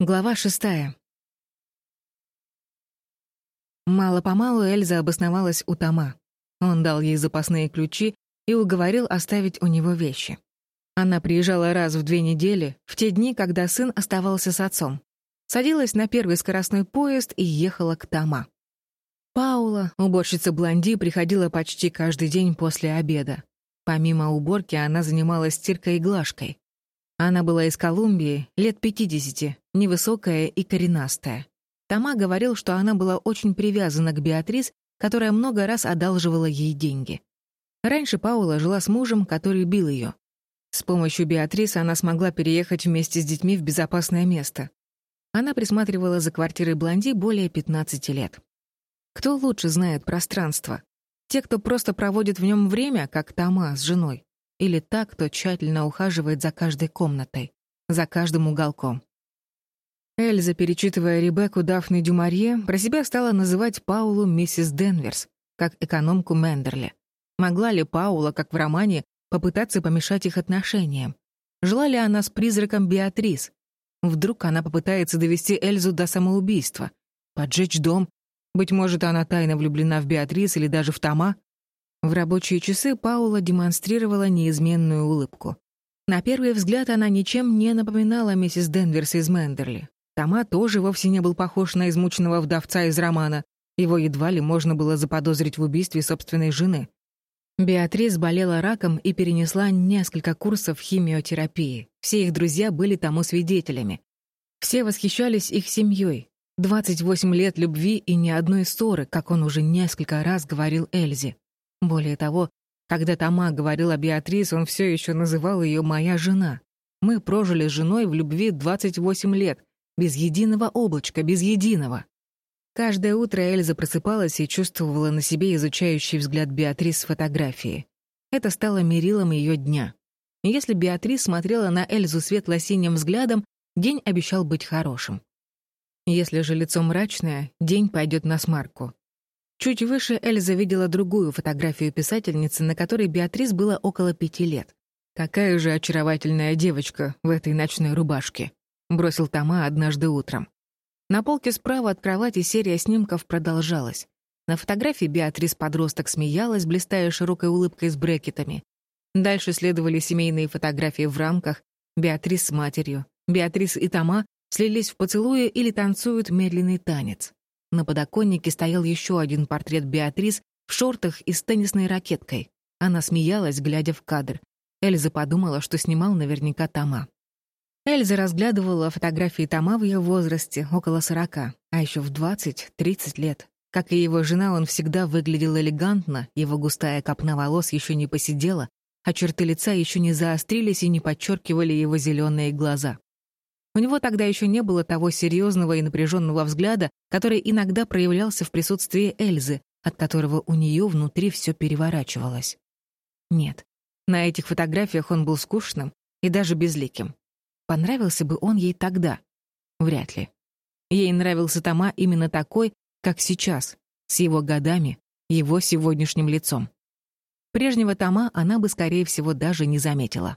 Глава шестая. Мало-помалу Эльза обосновалась у Тома. Он дал ей запасные ключи и уговорил оставить у него вещи. Она приезжала раз в две недели, в те дни, когда сын оставался с отцом. Садилась на первый скоростной поезд и ехала к Тома. Паула, уборщица Блонди, приходила почти каждый день после обеда. Помимо уборки она занималась стиркой и глажкой. Она была из Колумбии, лет 50, невысокая и коренастая. Тома говорил, что она была очень привязана к Беатрис, которая много раз одалживала ей деньги. Раньше Паула жила с мужем, который бил ее. С помощью Беатрис она смогла переехать вместе с детьми в безопасное место. Она присматривала за квартирой Блонди более 15 лет. Кто лучше знает пространство? Те, кто просто проводит в нем время, как Тома с женой, или та, кто тщательно ухаживает за каждой комнатой, за каждым уголком. Эльза, перечитывая Ребекку Дафны Дюмарье, про себя стала называть Паулу миссис Денверс, как экономку Мендерли. Могла ли Паула, как в романе, попытаться помешать их отношениям? Жила ли она с призраком Беатрис? Вдруг она попытается довести Эльзу до самоубийства? Поджечь дом? Быть может, она тайно влюблена в Беатрис или даже в Тома? В рабочие часы Паула демонстрировала неизменную улыбку. На первый взгляд она ничем не напоминала миссис Денверс из Мендерли. Тома тоже вовсе не был похож на измученного вдовца из романа. Его едва ли можно было заподозрить в убийстве собственной жены. Беатрис болела раком и перенесла несколько курсов химиотерапии. Все их друзья были тому свидетелями. Все восхищались их семьей. 28 лет любви и ни одной ссоры, как он уже несколько раз говорил Эльзе. Более того, когда Тома говорил о Беатрис, он все еще называл ее «моя жена». Мы прожили с женой в любви 28 лет, без единого облачка, без единого. Каждое утро Эльза просыпалась и чувствовала на себе изучающий взгляд Беатрис с фотографии. Это стало мерилом ее дня. Если Беатрис смотрела на Эльзу светло-синим взглядом, день обещал быть хорошим. Если же лицо мрачное, день пойдет на смарку. Чуть выше Эльза видела другую фотографию писательницы, на которой Беатрис было около пяти лет. «Какая же очаровательная девочка в этой ночной рубашке», — бросил Тома однажды утром. На полке справа от кровати серия снимков продолжалась. На фотографии Беатрис подросток смеялась, блистая широкой улыбкой с брекетами. Дальше следовали семейные фотографии в рамках, Беатрис с матерью. Беатрис и Тома слились в поцелуе или танцуют медленный танец. На подоконнике стоял еще один портрет Беатрис в шортах и с теннисной ракеткой. Она смеялась, глядя в кадр. Эльза подумала, что снимал наверняка Тома. Эльза разглядывала фотографии Тома в ее возрасте, около сорока, а еще в двадцать-тридцать лет. Как и его жена, он всегда выглядел элегантно, его густая копна волос еще не посидела, а черты лица еще не заострились и не подчеркивали его зеленые глаза. У него тогда еще не было того серьезного и напряженного взгляда, который иногда проявлялся в присутствии Эльзы, от которого у нее внутри все переворачивалось. Нет, на этих фотографиях он был скучным и даже безликим. Понравился бы он ей тогда? Вряд ли. Ей нравился Тома именно такой, как сейчас, с его годами, его сегодняшним лицом. Прежнего Тома она бы, скорее всего, даже не заметила.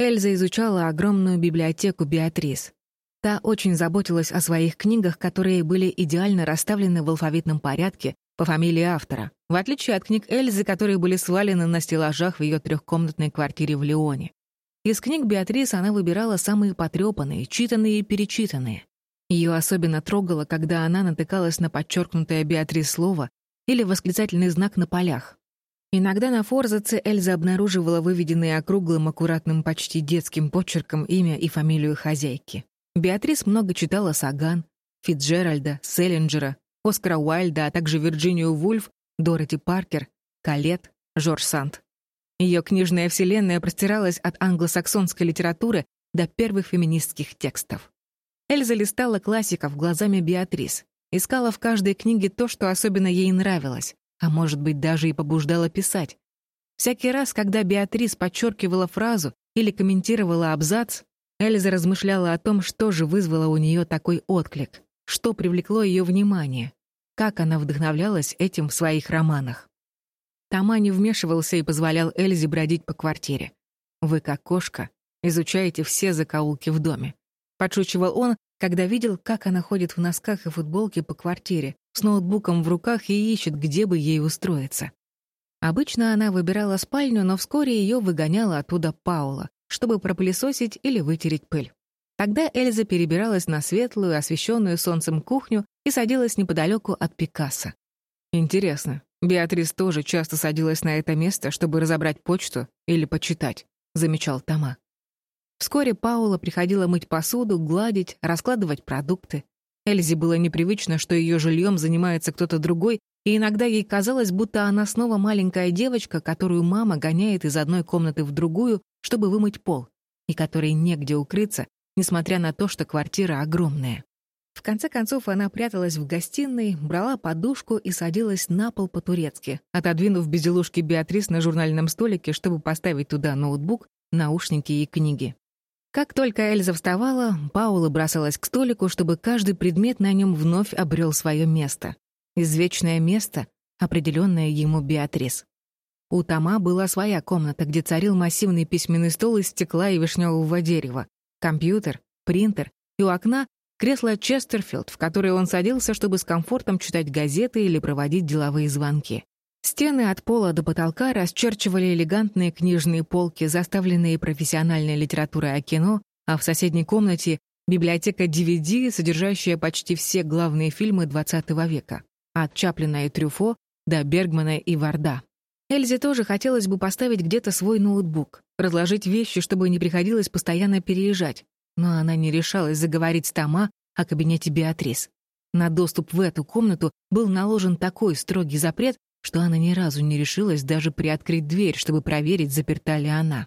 Эльза изучала огромную библиотеку Беатрис. Та очень заботилась о своих книгах, которые были идеально расставлены в алфавитном порядке по фамилии автора, в отличие от книг Эльзы, которые были свалены на стеллажах в ее трехкомнатной квартире в Лионе. Из книг Беатрис она выбирала самые потрепанные, читанные и перечитанные. Ее особенно трогало, когда она натыкалась на подчеркнутое Беатрис слово или восклицательный знак на полях. Иногда на форзаце Эльза обнаруживала выведенные округлым, аккуратным, почти детским почерком имя и фамилию хозяйки. Беатрис много читала Саган, Фитджеральда, Селлинджера, Оскара Уайльда, а также Вирджинию Вульф, Дороти Паркер, Калет, Жорж Санд. Ее книжная вселенная простиралась от англосаксонской литературы до первых феминистских текстов. Эльза листала классиков глазами Беатрис, искала в каждой книге то, что особенно ей нравилось, а может быть, даже и побуждала писать. Всякий раз, когда Беатрис подчеркивала фразу или комментировала абзац, Эльза размышляла о том, что же вызвало у нее такой отклик, что привлекло ее внимание, как она вдохновлялась этим в своих романах. Тома не вмешивался и позволял Эльзе бродить по квартире. Вы, как кошка, изучаете все закоулки в доме. — подшучивал он, когда видел, как она ходит в носках и футболке по квартире, с ноутбуком в руках и ищет, где бы ей устроиться. Обычно она выбирала спальню, но вскоре ее выгоняла оттуда Паула, чтобы пропылесосить или вытереть пыль. Тогда Эльза перебиралась на светлую, освещенную солнцем кухню и садилась неподалеку от Пикассо. Интересно, Беатрис тоже часто садилась на это место, чтобы разобрать почту или почитать, замечал Тома. Вскоре Паула приходила мыть посуду, гладить, раскладывать продукты. Эльзе было непривычно, что ее жильем занимается кто-то другой, и иногда ей казалось, будто она снова маленькая девочка, которую мама гоняет из одной комнаты в другую, чтобы вымыть пол, и которой негде укрыться, несмотря на то, что квартира огромная. В конце концов она пряталась в гостиной, брала подушку и садилась на пол по-турецки, отодвинув безделушки Беатрис на журнальном столике, чтобы поставить туда ноутбук, наушники и книги. Как только Эльза вставала, Паула бросалась к столику, чтобы каждый предмет на нем вновь обрел свое место. Извечное место, определенное ему Беатрис. У Тома была своя комната, где царил массивный письменный стол из стекла и вишневого дерева, компьютер, принтер и у окна кресло Честерфилд, в которое он садился, чтобы с комфортом читать газеты или проводить деловые звонки. Стены от пола до потолка расчерчивали элегантные книжные полки, заставленные профессиональной литературой о кино, а в соседней комнате — библиотека DVD, содержащая почти все главные фильмы XX века, от Чаплина и Трюфо до Бергмана и Варда. Эльзе тоже хотелось бы поставить где-то свой ноутбук, разложить вещи, чтобы не приходилось постоянно переезжать. Но она не решалась заговорить с Тома о кабинете Беатрис. На доступ в эту комнату был наложен такой строгий запрет, что она ни разу не решилась даже приоткрыть дверь, чтобы проверить, заперта ли она.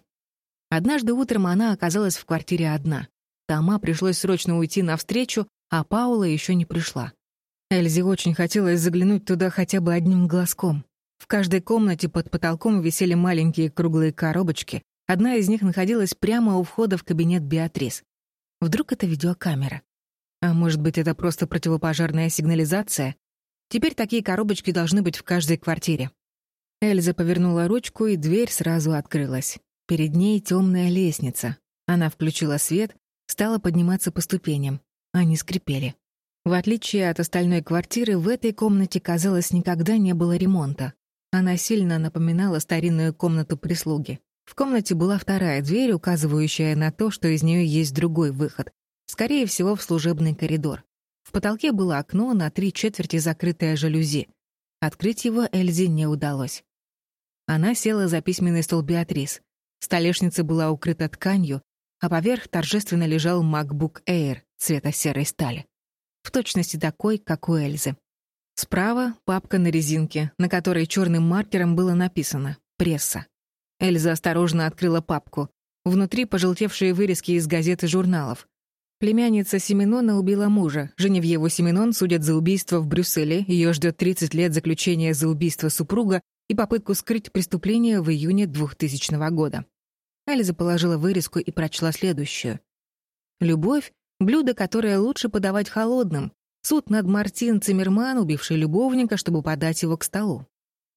Однажды утром она оказалась в квартире одна. Тома пришлось срочно уйти навстречу, а Паула еще не пришла. Эльзе очень хотелось заглянуть туда хотя бы одним глазком. В каждой комнате под потолком висели маленькие круглые коробочки. Одна из них находилась прямо у входа в кабинет Беатрис. Вдруг это видеокамера? А может быть, это просто противопожарная сигнализация? Теперь такие коробочки должны быть в каждой квартире. Эльза повернула ручку, и дверь сразу открылась. Перед ней темная лестница. Она включила свет, стала подниматься по ступеням. Они скрипели. В отличие от остальной квартиры, в этой комнате, казалось, никогда не было ремонта. Она сильно напоминала старинную комнату прислуги. В комнате была вторая дверь, указывающая на то, что из нее есть другой выход, скорее всего, в служебный коридор. В потолке было окно на три четверти закрытое жалюзи. Открыть его Эльзе не удалось. Она села за письменный стол Беатрис. Столешница была укрыта тканью, а поверх торжественно лежал MacBook Air цвета серой стали. В точности такой, как у Эльзы. Справа — папка на резинке, на которой черным маркером было написано «Пресса». Эльза осторожно открыла папку. Внутри пожелтевшие вырезки из газет и журналов. Племянница Семенона убила мужа. Женевьеву Семенон судят за убийство в Брюсселе. Ее ждет 30 лет заключения за убийство супруга и попытку скрыть преступление в июне 2000 года. Эльза положила вырезку и прочла следующую. «Любовь — блюдо, которое лучше подавать холодным, Суд над Мартин Циммерман, убивший любовника, чтобы подать его к столу.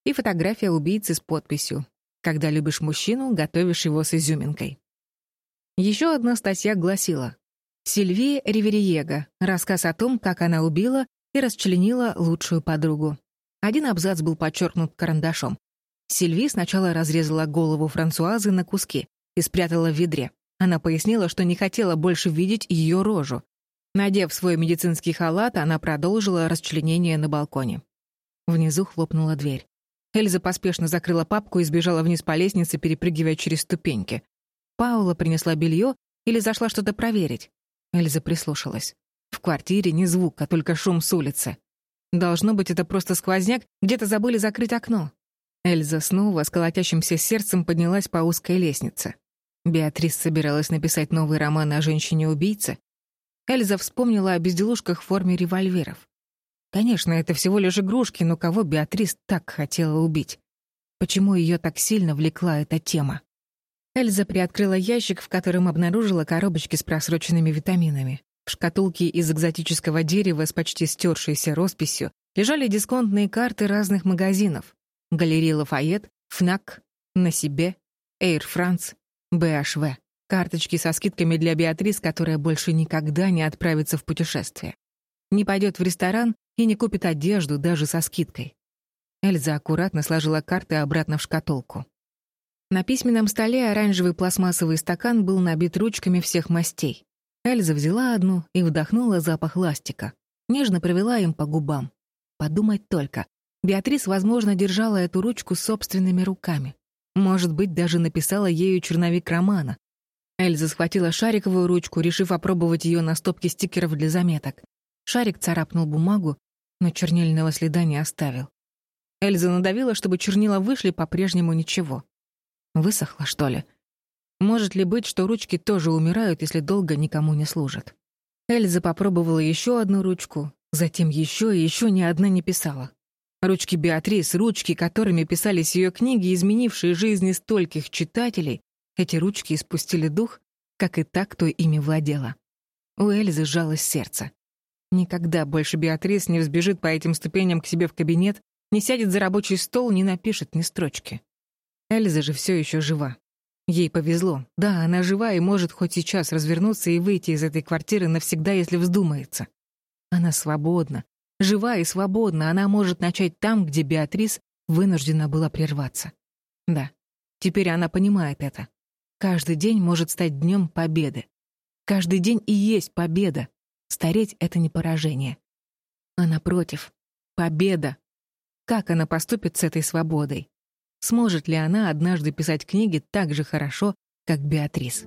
И фотография убийцы с подписью «Когда любишь мужчину, готовишь его с изюминкой». Еще одна статья гласила «Сильвия Ривериега. Рассказ о том, как она убила и расчленила лучшую подругу». Один абзац был подчеркнут карандашом. Сильви сначала разрезала голову Франсуазы на куски и спрятала в ведре. Она пояснила, что не хотела больше видеть ее рожу, Надев свой медицинский халат, она продолжила расчленение на балконе. Внизу хлопнула дверь. Эльза поспешно закрыла папку и сбежала вниз по лестнице, перепрыгивая через ступеньки. Паула принесла белье или зашла что-то проверить. Эльза прислушалась. В квартире ни звука, только шум с улицы. Должно быть, это просто сквозняк, где-то забыли закрыть окно. Эльза снова с колотящимся сердцем поднялась по узкой лестнице. Беатрис собиралась написать новый роман о женщине-убийце, Эльза вспомнила о безделушках в форме револьверов. Конечно, это всего лишь игрушки, но кого Беатрис так хотела убить? Почему ее так сильно влекла эта тема? Эльза приоткрыла ящик, в котором обнаружила коробочки с просроченными витаминами. В шкатулке из экзотического дерева с почти стершейся росписью лежали дисконтные карты разных магазинов. Галерея Лафайет, ФНАК, На себе, Эйр Франц, БХВ. Карточки со скидками для Беатрис, которая больше никогда не отправится в путешествие. Не пойдет в ресторан и не купит одежду даже со скидкой. Эльза аккуратно сложила карты обратно в шкатулку. На письменном столе оранжевый пластмассовый стакан был набит ручками всех мастей. Эльза взяла одну и вдохнула запах ластика. Нежно провела им по губам. Подумать только. Беатрис, возможно, держала эту ручку собственными руками. Может быть, даже написала ею черновик романа. Эльза схватила шариковую ручку, решив опробовать ее на стопке стикеров для заметок. Шарик царапнул бумагу, но чернильного следа не оставил. Эльза надавила, чтобы чернила вышли, по-прежнему ничего. Высохла, что ли? Может ли быть, что ручки тоже умирают, если долго никому не служат? Эльза попробовала еще одну ручку, затем еще и еще ни одна не писала. Ручки Беатрис, ручки, которыми писались ее книги, изменившие жизни стольких читателей, эти ручки испустили дух, как и та, кто ими владела. У Эльзы сжалось сердце. Никогда больше Беатрис не взбежит по этим ступеням к себе в кабинет, не сядет за рабочий стол, не напишет ни строчки. Эльза же все еще жива. Ей повезло. Да, она жива и может хоть сейчас развернуться и выйти из этой квартиры навсегда, если вздумается. Она свободна. Жива и свободна. Она может начать там, где Беатрис вынуждена была прерваться. Да, теперь она понимает это. Каждый день может стать днем победы. Каждый день и есть победа. Стареть — это не поражение. А напротив, победа. Как она поступит с этой свободой? Сможет ли она однажды писать книги так же хорошо, как Беатрис?